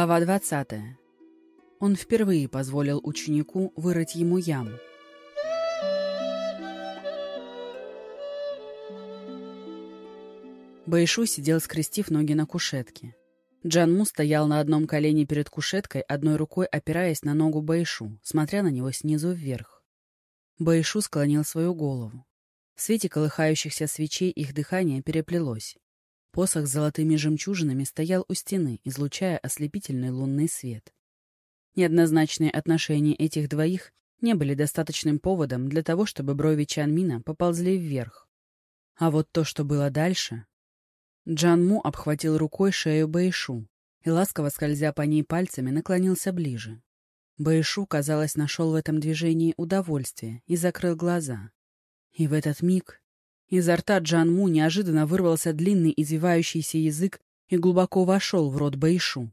Глава 20. Он впервые позволил ученику вырыть ему яму. Бэйшу сидел, скрестив ноги на кушетке. Джанму стоял на одном колене перед кушеткой, одной рукой опираясь на ногу Бэйшу, смотря на него снизу вверх. Бэйшу склонил свою голову. В свете колыхающихся свечей их дыхание переплелось. Посох с золотыми жемчужинами стоял у стены, излучая ослепительный лунный свет. Неоднозначные отношения этих двоих не были достаточным поводом для того, чтобы брови Чанмина поползли вверх. А вот то, что было дальше... Джанму обхватил рукой шею Бэйшу и, ласково скользя по ней пальцами, наклонился ближе. Бэйшу, казалось, нашел в этом движении удовольствие и закрыл глаза. И в этот миг Изо рта Джанму неожиданно вырвался длинный извивающийся язык и глубоко вошел в рот Бэйшу.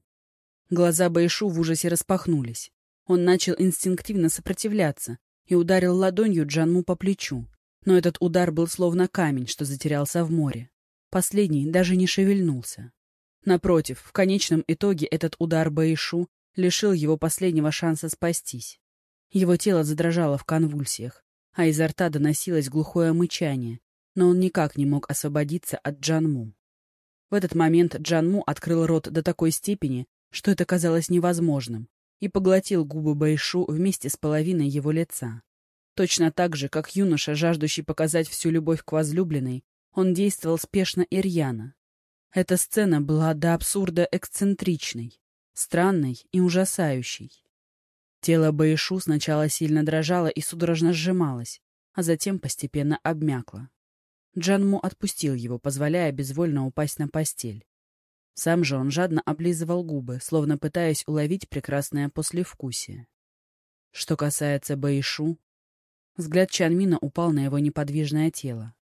Глаза Бэйшу в ужасе распахнулись. Он начал инстинктивно сопротивляться и ударил ладонью Джанму по плечу. Но этот удар был словно камень, что затерялся в море. Последний даже не шевельнулся. Напротив, в конечном итоге этот удар Бэйшу лишил его последнего шанса спастись. Его тело задрожало в конвульсиях, а изо рта доносилось глухое мычание, но он никак не мог освободиться от Джанму. В этот момент Джанму открыл рот до такой степени, что это казалось невозможным, и поглотил губы Байшу вместе с половиной его лица. Точно так же, как юноша, жаждущий показать всю любовь к возлюбленной, он действовал спешно и рьяно. Эта сцена была до абсурда эксцентричной, странной и ужасающей. Тело Баишу сначала сильно дрожало и судорожно сжималось, а затем постепенно обмякло. Джанму отпустил его, позволяя безвольно упасть на постель. Сам же он жадно облизывал губы, словно пытаясь уловить прекрасное послевкусие. Что касается Баишу, взгляд Чанмина упал на его неподвижное тело.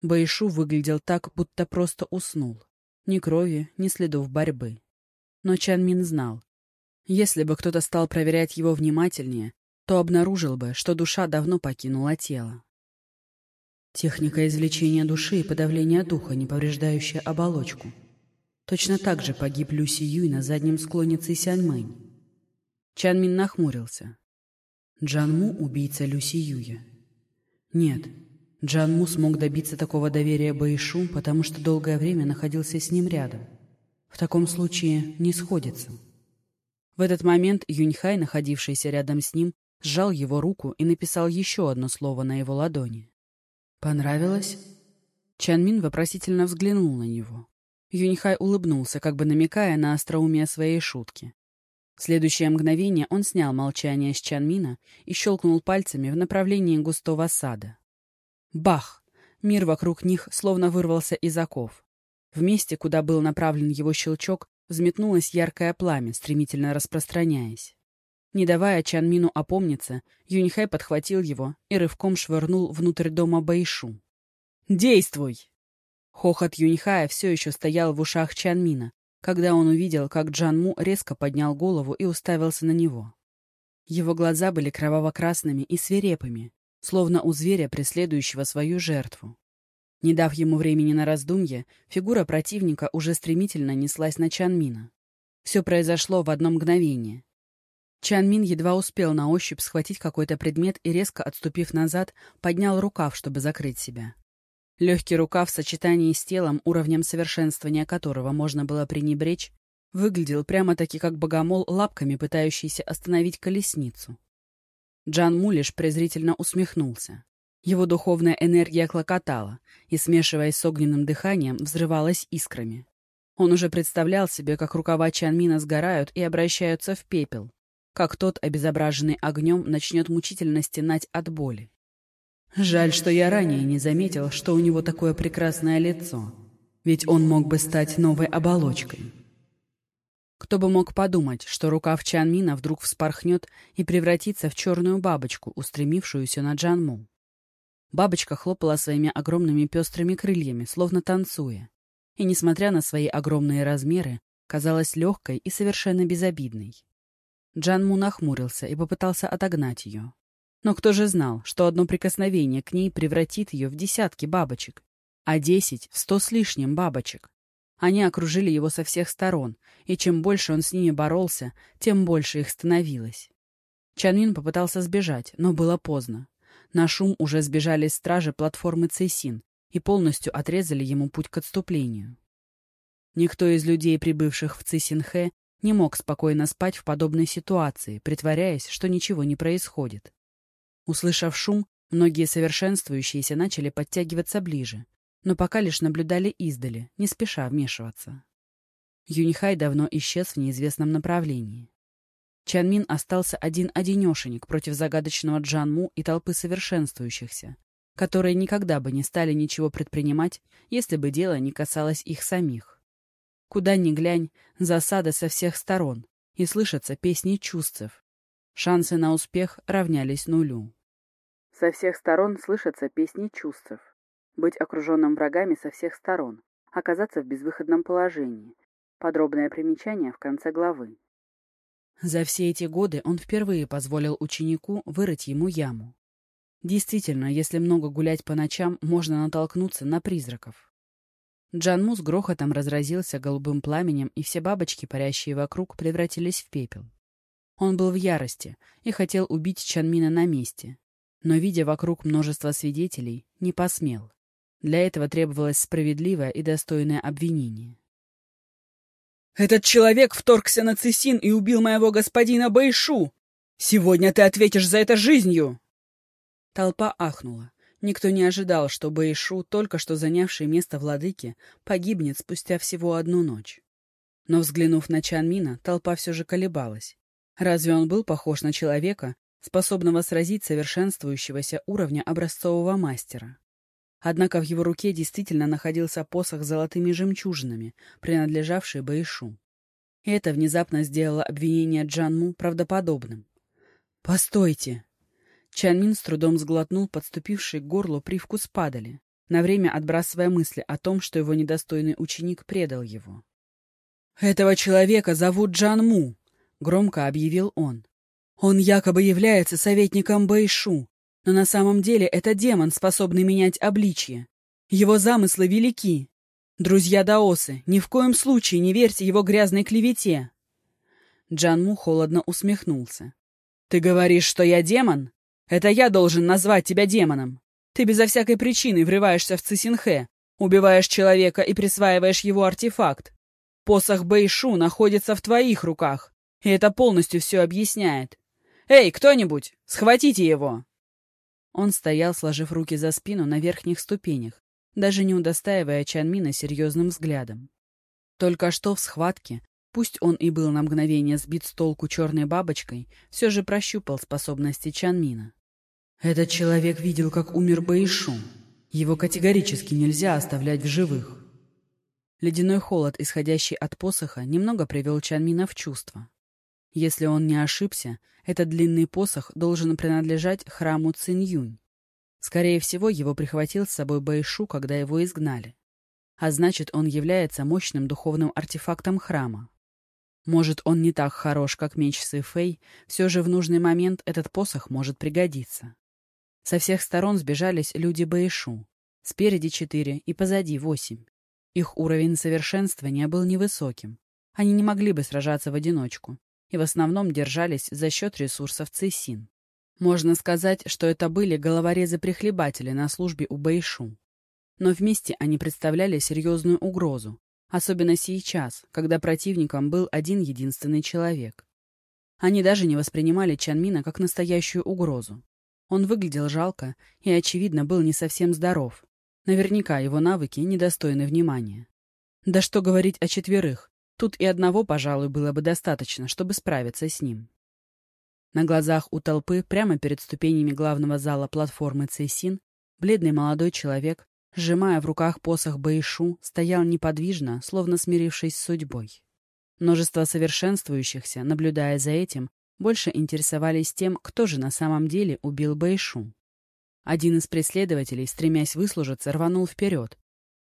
Баишу выглядел так, будто просто уснул. Ни крови, ни следов борьбы. Но Чанмин знал, если бы кто-то стал проверять его внимательнее, то обнаружил бы, что душа давно покинула тело. Техника извлечения души и подавления духа, не повреждающая оболочку. Точно так же погиб Люси Юй на заднем склоне Цисяньмэнь. Чан Мин нахмурился. Джанму — убийца Люси Юя. Нет, Джанму смог добиться такого доверия Бэйшу, потому что долгое время находился с ним рядом. В таком случае не сходится. В этот момент Юньхай, находившийся рядом с ним, сжал его руку и написал еще одно слово на его ладони. «Понравилось?» Чанмин вопросительно взглянул на него. Юньхай улыбнулся, как бы намекая на остроумие своей шутки. В следующее мгновение он снял молчание с Чанмина и щелкнул пальцами в направлении густого сада. Бах! Мир вокруг них словно вырвался из оков. В месте, куда был направлен его щелчок, взметнулось яркое пламя, стремительно распространяясь. Не давая Чанмину опомниться, Юньхай подхватил его и рывком швырнул внутрь дома Бэйшу. «Действуй!» Хохот Юньхая все еще стоял в ушах Чанмина, когда он увидел, как Джанму резко поднял голову и уставился на него. Его глаза были кроваво-красными и свирепыми, словно у зверя, преследующего свою жертву. Не дав ему времени на раздумье, фигура противника уже стремительно неслась на Чанмина. Все произошло в одно мгновение. Чан Мин едва успел на ощупь схватить какой-то предмет и, резко отступив назад, поднял рукав, чтобы закрыть себя. Легкий рукав в сочетании с телом, уровнем совершенствования которого можно было пренебречь, выглядел прямо-таки как богомол, лапками пытающийся остановить колесницу. Джан Му лишь презрительно усмехнулся. Его духовная энергия клокотала и, смешиваясь с огненным дыханием, взрывалась искрами. Он уже представлял себе, как рукава Чанмина сгорают и обращаются в пепел, как тот, обезображенный огнем, начнет мучительно стенать от боли. Жаль, что я ранее не заметил, что у него такое прекрасное лицо, ведь он мог бы стать новой оболочкой. Кто бы мог подумать, что рукав Чанмина вдруг вспорхнет и превратится в черную бабочку, устремившуюся на Джанму. Бабочка хлопала своими огромными пестрыми крыльями, словно танцуя, и, несмотря на свои огромные размеры, казалась легкой и совершенно безобидной. Джан Му нахмурился и попытался отогнать ее. Но кто же знал, что одно прикосновение к ней превратит ее в десятки бабочек, а десять — в сто с лишним бабочек? Они окружили его со всех сторон, и чем больше он с ними боролся, тем больше их становилось. Чанмин попытался сбежать, но было поздно. На шум уже сбежали стражи платформы Цейсин и полностью отрезали ему путь к отступлению. Никто из людей, прибывших в Цисинхэ, не мог спокойно спать в подобной ситуации, притворяясь, что ничего не происходит. Услышав шум, многие совершенствующиеся начали подтягиваться ближе, но пока лишь наблюдали издали, не спеша вмешиваться. Юнихай давно исчез в неизвестном направлении. Чанмин остался один-одинешенек против загадочного Джанму и толпы совершенствующихся, которые никогда бы не стали ничего предпринимать, если бы дело не касалось их самих. Куда ни глянь, засада со всех сторон, и слышатся песни чувств. Шансы на успех равнялись нулю. Со всех сторон слышатся песни чувств. Быть окруженным врагами со всех сторон, оказаться в безвыходном положении. Подробное примечание в конце главы. За все эти годы он впервые позволил ученику вырыть ему яму. Действительно, если много гулять по ночам, можно натолкнуться на призраков. Джанму с грохотом разразился голубым пламенем, и все бабочки, парящие вокруг, превратились в пепел. Он был в ярости и хотел убить Чанмина на месте, но, видя вокруг множество свидетелей, не посмел. Для этого требовалось справедливое и достойное обвинение. «Этот человек вторгся на Цисин и убил моего господина Бэйшу! Сегодня ты ответишь за это жизнью!» Толпа ахнула. Никто не ожидал, что Бэйшу, только что занявший место владыки, погибнет спустя всего одну ночь. Но, взглянув на Чанмина, толпа все же колебалась. Разве он был похож на человека, способного сразить совершенствующегося уровня образцового мастера? Однако в его руке действительно находился посох с золотыми жемчужинами, принадлежавший Баишу. И это внезапно сделало обвинение Джанму правдоподобным. «Постойте!» Чанмин с трудом сглотнул подступивший к горлу привкус падали, на время отбрасывая мысли о том, что его недостойный ученик предал его. «Этого человека зовут Джанму», — громко объявил он. «Он якобы является советником Бэйшу, но на самом деле это демон, способный менять обличье. Его замыслы велики. Друзья Даосы, ни в коем случае не верьте его грязной клевете. Джанму холодно усмехнулся. «Ты говоришь, что я демон? Это я должен назвать тебя демоном. Ты безо всякой причины врываешься в Цисинхэ, убиваешь человека и присваиваешь его артефакт. Посох Бэйшу находится в твоих руках, и это полностью все объясняет. Эй, кто-нибудь, схватите его!» Он стоял, сложив руки за спину на верхних ступенях, даже не удостаивая Чанмина серьезным взглядом. Только что в схватке, пусть он и был на мгновение сбит с толку черной бабочкой, все же прощупал способности Чанмина. «Этот человек видел, как умер Баишу. Его категорически нельзя оставлять в живых». Ледяной холод, исходящий от посоха, немного привел Чанмина в чувство. Если он не ошибся, этот длинный посох должен принадлежать храму Цинь-Юнь. Скорее всего, его прихватил с собой Бэйшу, когда его изгнали. А значит, он является мощным духовным артефактом храма. Может, он не так хорош, как меч Сэйфэй, все же в нужный момент этот посох может пригодиться. Со всех сторон сбежались люди Бэйшу. Спереди четыре и позади восемь. Их уровень совершенствования был невысоким. Они не могли бы сражаться в одиночку, и в основном держались за счет ресурсов Цесин. Можно сказать, что это были головорезы-прихлебатели на службе у Бэйшу. Но вместе они представляли серьезную угрозу, особенно сейчас, когда противником был один единственный человек. Они даже не воспринимали Чанмина как настоящую угрозу. Он выглядел жалко и, очевидно, был не совсем здоров. Наверняка его навыки недостойны внимания. Да что говорить о четверых, Тут и одного, пожалуй, было бы достаточно, чтобы справиться с ним. На глазах у толпы, прямо перед ступенями главного зала платформы Цейсин, бледный молодой человек, сжимая в руках посох Бэйшу, стоял неподвижно, словно смирившись с судьбой. Множество совершенствующихся, наблюдая за этим, больше интересовались тем, кто же на самом деле убил Бэйшу. Один из преследователей, стремясь выслужиться, рванул вперед.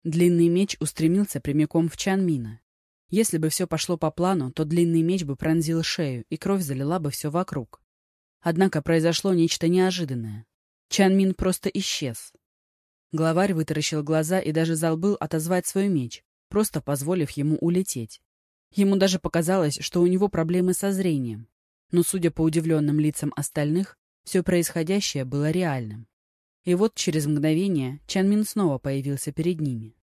Длинный меч устремился прямиком в Чанмина. Если бы все пошло по плану, то длинный меч бы пронзил шею, и кровь залила бы все вокруг. Однако произошло нечто неожиданное. Чан Мин просто исчез. Главарь вытаращил глаза и даже забыл отозвать свой меч, просто позволив ему улететь. Ему даже показалось, что у него проблемы со зрением. Но, судя по удивленным лицам остальных, все происходящее было реальным. И вот через мгновение Чанмин снова появился перед ними.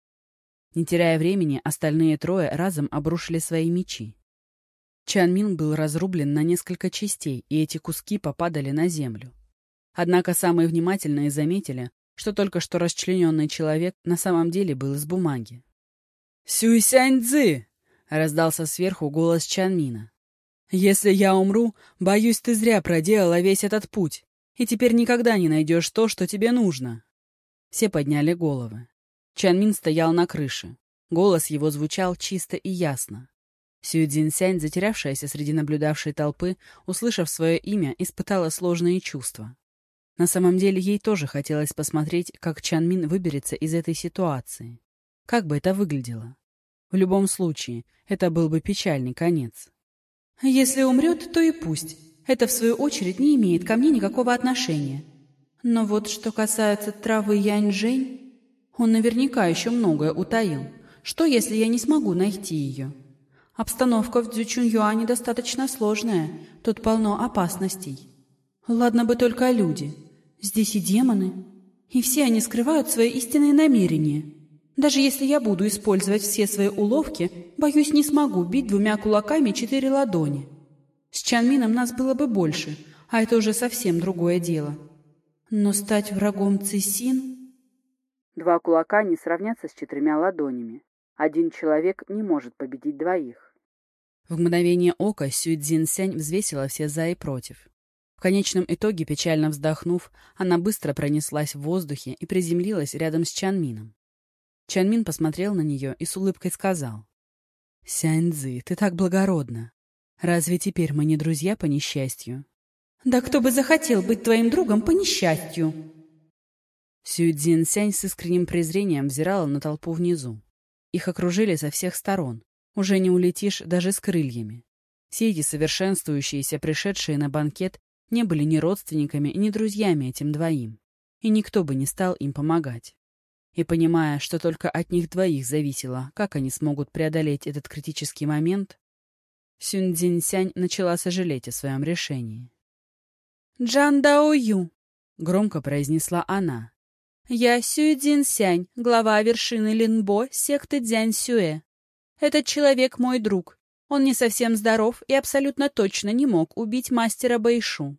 Не теряя времени, остальные трое разом обрушили свои мечи. Чанмин был разрублен на несколько частей, и эти куски попадали на землю. Однако самые внимательные заметили, что только что расчлененный человек на самом деле был из бумаги. «Сюйсянь-цзы!» — раздался сверху голос Чанмина. «Если я умру, боюсь, ты зря проделала весь этот путь и теперь никогда не найдешь то, что тебе нужно». Все подняли головы. Чанмин стоял на крыше. Голос его звучал чисто и ясно. Сью Цзиньсянь, затерявшаяся среди наблюдавшей толпы, услышав свое имя, испытала сложные чувства. На самом деле ей тоже хотелось посмотреть, как Чанмин выберется из этой ситуации. Как бы это выглядело? В любом случае, это был бы печальный конец. «Если умрет, то и пусть. Это, в свою очередь, не имеет ко мне никакого отношения. Но вот что касается травы Янь-Жень, он наверняка еще многое утаил. Что, если я не смогу найти ее? Обстановка в Дзючунь-Юане достаточно сложная, тут полно опасностей. Ладно бы только люди. Здесь и демоны. И все они скрывают свои истинные намерения. Даже если я буду использовать все свои уловки, боюсь, не смогу бить двумя кулаками четыре ладони. С Чанмином нас было бы больше, а это уже совсем другое дело. Но стать врагом Цисин... Два кулака не сравнятся с четырьмя ладонями. Один человек не может победить двоих. В мгновение ока Сюй Цзиньсянь взвесила все «за» и «против». В конечном итоге, печально вздохнув, она быстро пронеслась в воздухе и приземлилась рядом с Чанмином. Чанмин посмотрел на нее и с улыбкой сказал. «Сяньцзы, ты так благородна. Разве теперь мы не друзья по несчастью? Да кто бы захотел быть твоим другом по несчастью? Сюэцзин Сянь с искренним презрением взирала на толпу внизу. Их окружили со всех сторон. Уже не улетишь даже с крыльями. Все эти совершенствующиеся, пришедшие на банкет, не были ни родственниками, ни друзьями этим двоим. И никто бы не стал им помогать. И понимая, что только от них двоих зависело, как они смогут преодолеть этот критический момент, Сюн Цзиньсянь начала сожалеть о своем решении. «Джан Дао Ю», — громко произнесла она. «Я Сюй Цзиньсянь, глава вершины Линбо, секты Дзянь Сюэ. Этот человек мой друг. Он не совсем здоров и абсолютно точно не мог убить мастера Бэйшу.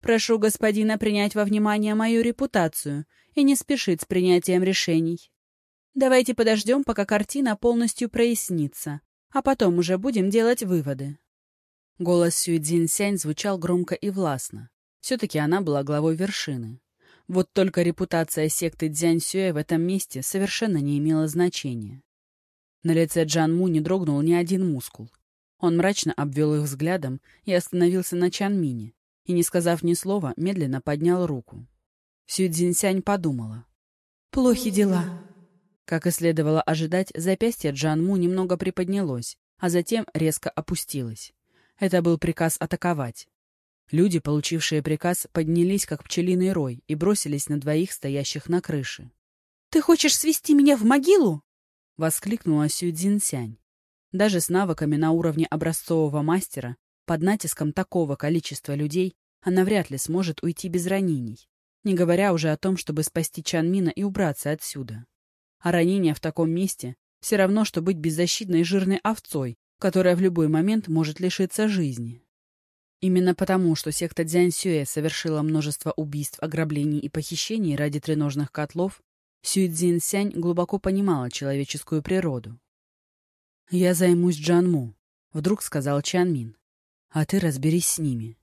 Прошу господина принять во внимание мою репутацию и не спешить с принятием решений. Давайте подождем, пока картина полностью прояснится, а потом уже будем делать выводы. Голос Сюэдзин Сянь звучал громко и властно. Все-таки она была главой вершины. Вот только репутация секты Дзянь Сюэ в этом месте совершенно не имела значения. На лице Джан Му не дрогнул ни один мускул. Он мрачно обвел их взглядом и остановился на Чан Мине, и, не сказав ни слова, медленно поднял руку. Сюэдзин подумала. «Плохи дела. Как и следовало ожидать, запястье Джанму немного приподнялось, а затем резко опустилось. Это был приказ атаковать. Люди, получившие приказ, поднялись, как пчелиный рой, и бросились на двоих, стоящих на крыше. «Ты хочешь свести меня в могилу?» — воскликнула Сю Цзиньсянь. Даже с навыками на уровне образцового мастера, под натиском такого количества людей, она вряд ли сможет уйти без ранений, не говоря уже о том, чтобы спасти Чанмина и убраться отсюда. А ранение в таком месте все равно, что быть беззащитной жирной овцой, которая в любой момент может лишиться жизни. Именно потому, что секта Дзянь Сюэ совершила множество убийств, ограблений и похищений ради треножных котлов, Сюй Цзин Сянь глубоко понимала человеческую природу. «Я займусь Джанму», — вдруг сказал Чанмин. «А ты разберись с ними».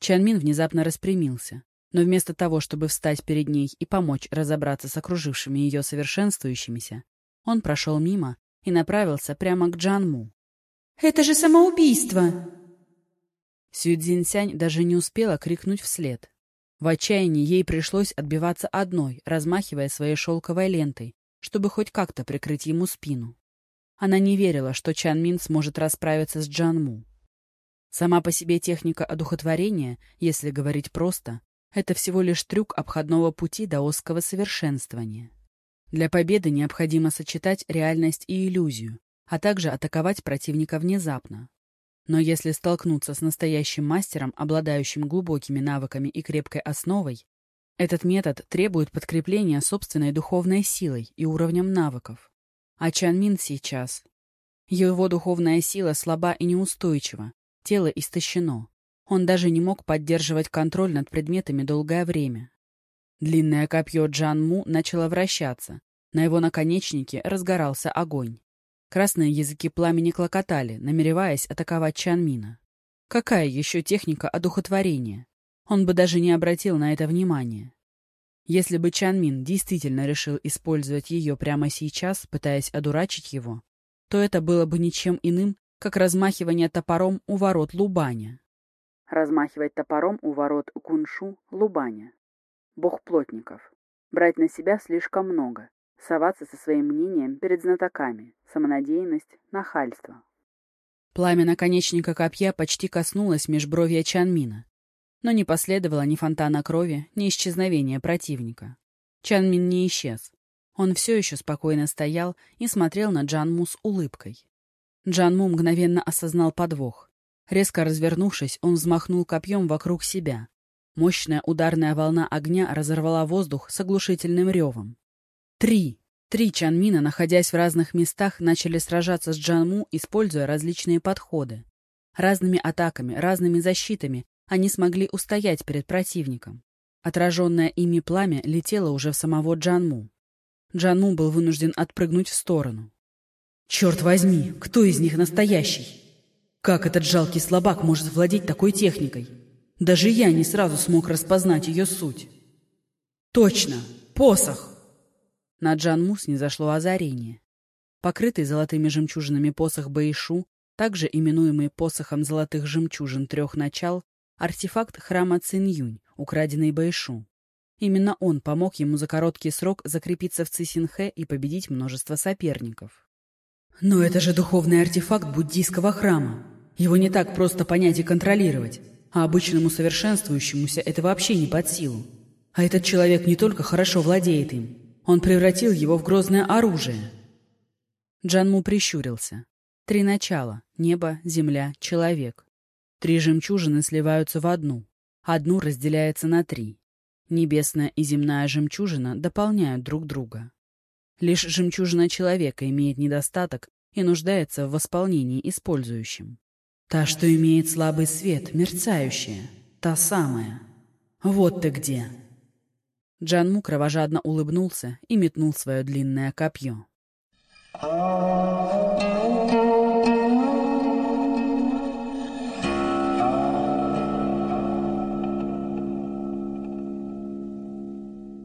Чанмин внезапно распрямился, но вместо того, чтобы встать перед ней и помочь разобраться с окружившими ее совершенствующимися, он прошел мимо и направился прямо к Джанму. «Это же самоубийство!» Сюдзинсянь даже не успела крикнуть вслед. В отчаянии ей пришлось отбиваться одной, размахивая своей шелковой лентой, чтобы хоть как-то прикрыть ему спину. Она не верила, что Чан Мин сможет расправиться с Джанму. Сама по себе техника одухотворения, если говорить просто, это всего лишь трюк обходного пути даосского совершенствования. Для победы необходимо сочетать реальность и иллюзию, а также атаковать противника внезапно. Но если столкнуться с настоящим мастером, обладающим глубокими навыками и крепкой основой, этот метод требует подкрепления собственной духовной силой и уровнем навыков. А Чан Мин сейчас. Его духовная сила слаба и неустойчива, тело истощено. Он даже не мог поддерживать контроль над предметами долгое время. Длинное копье Джан Му начало вращаться. На его наконечнике разгорался огонь. Красные языки пламени клокотали, намереваясь атаковать Чанмина. Какая еще техника одухотворения? Он бы даже не обратил на это внимания. Если бы Чанмин действительно решил использовать ее прямо сейчас, пытаясь одурачить его, то это было бы ничем иным, как размахивание топором у ворот Лубаня. Размахивать топором у ворот Куншу Лубаня. Бог плотников. Брать на себя слишком много, соваться со своим мнением перед знатоками, самонадеянность, нахальство. Пламя наконечника копья почти коснулось межбровья Чанмина, но не последовало ни фонтана крови, ни исчезновения противника. Чанмин не исчез. Он все еще спокойно стоял и смотрел на Джанму с улыбкой. Джанму мгновенно осознал подвох. Резко развернувшись, он взмахнул копьем вокруг себя. Мощная ударная волна огня разорвала воздух с оглушительным ревом. Три. Три Чанмина, находясь в разных местах, начали сражаться с Джанму, используя различные подходы. Разными атаками, разными защитами они смогли устоять перед противником. Отраженное ими пламя летело уже в самого Джанму. Джанму был вынужден отпрыгнуть в сторону. «Черт возьми, кто из них настоящий? Как этот жалкий слабак может владеть такой техникой? Даже я не сразу смог распознать ее суть». «Точно! Посох!» На Джанму снизошло озарение. Покрытый золотыми жемчужинами посох Баишу, также именуемый посохом золотых жемчужин трех начал, артефакт храма Цинюнь, украденный Баишу. Именно он помог ему за короткий срок закрепиться в Цисинхэ и победить множество соперников. Но это же духовный артефакт буддийского храма. Его не так просто понять и контролировать, а обычному совершенствующемуся это вообще не под силу. А этот человек не только хорошо владеет им, он превратил его в грозное оружие. Джанму прищурился. Три начала — небо, земля, человек. Три жемчужины сливаются в одну. Одну разделяется на три. Небесная и земная жемчужина дополняют друг друга. Лишь жемчужина человека имеет недостаток и нуждается в восполнении использующим. Та, что имеет слабый свет, мерцающая. Та самая. Вот ты где. Джанму кровожадно улыбнулся и метнул свое длинное копье.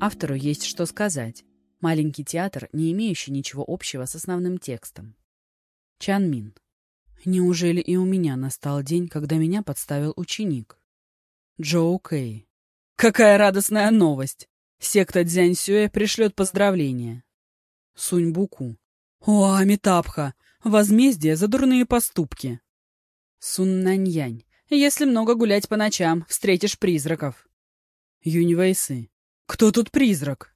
Автору есть что сказать. Маленький театр, не имеющий ничего общего с основным текстом. Чан Мин. Неужели и у меня настал день, когда меня подставил ученик? Джоу Кэй. Какая радостная новость! Секта Дзяньсюэ пришлет поздравления. Сунь-Буку. О, Амитабха! Возмездие за дурные поступки. Сун-Наньянь. Если много гулять по ночам, встретишь призраков. Юнь-Вэйсы. Кто тут призрак?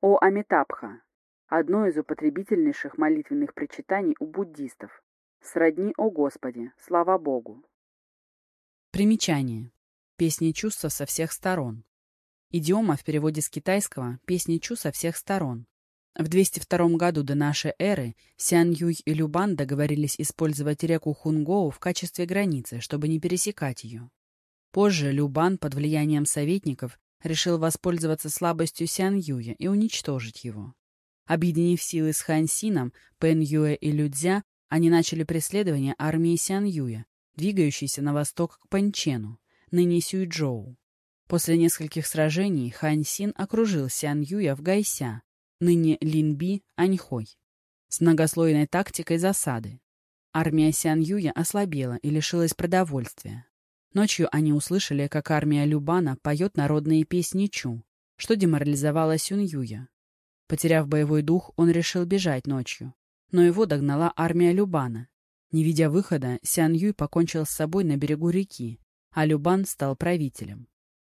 О Амитабха. Одно из употребительнейших молитвенных причитаний у буддистов. Сродни «О Господи! Слава Богу!» Примечание. Песни чувства со всех сторон. Идиома в переводе с китайского «песни Чу со всех сторон». В 202 году до нашей эры Сян Юй и Любан договорились использовать реку Хунгоу в качестве границы, чтобы не пересекать ее. Позже Любан под влиянием советников решил воспользоваться слабостью Сян Юя и уничтожить его. Объединив силы с Хан Сином, Пен Юэ и Людзя, они начали преследование армии Сян Юя, двигающейся на восток к Панчену, ныне Сюйчжоу. После нескольких сражений Хань Син окружил Сян Юя в Гайся, ныне Линби, Аньхой, с многослойной тактикой засады. Армия Сян Юя ослабела и лишилась продовольствия. Ночью они услышали, как армия Любана поет народные песни Чу, что деморализовало Сюн Юя. Потеряв боевой дух, он решил бежать ночью. Но его догнала армия Любана. Не видя выхода, Сян Юй покончил с собой на берегу реки, а Любан стал правителем.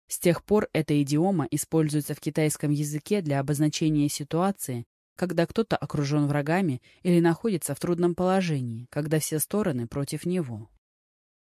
С тех пор эта идиома используется в китайском языке для обозначения ситуации, когда кто-то окружен врагами или находится в трудном положении, когда все стороны против него.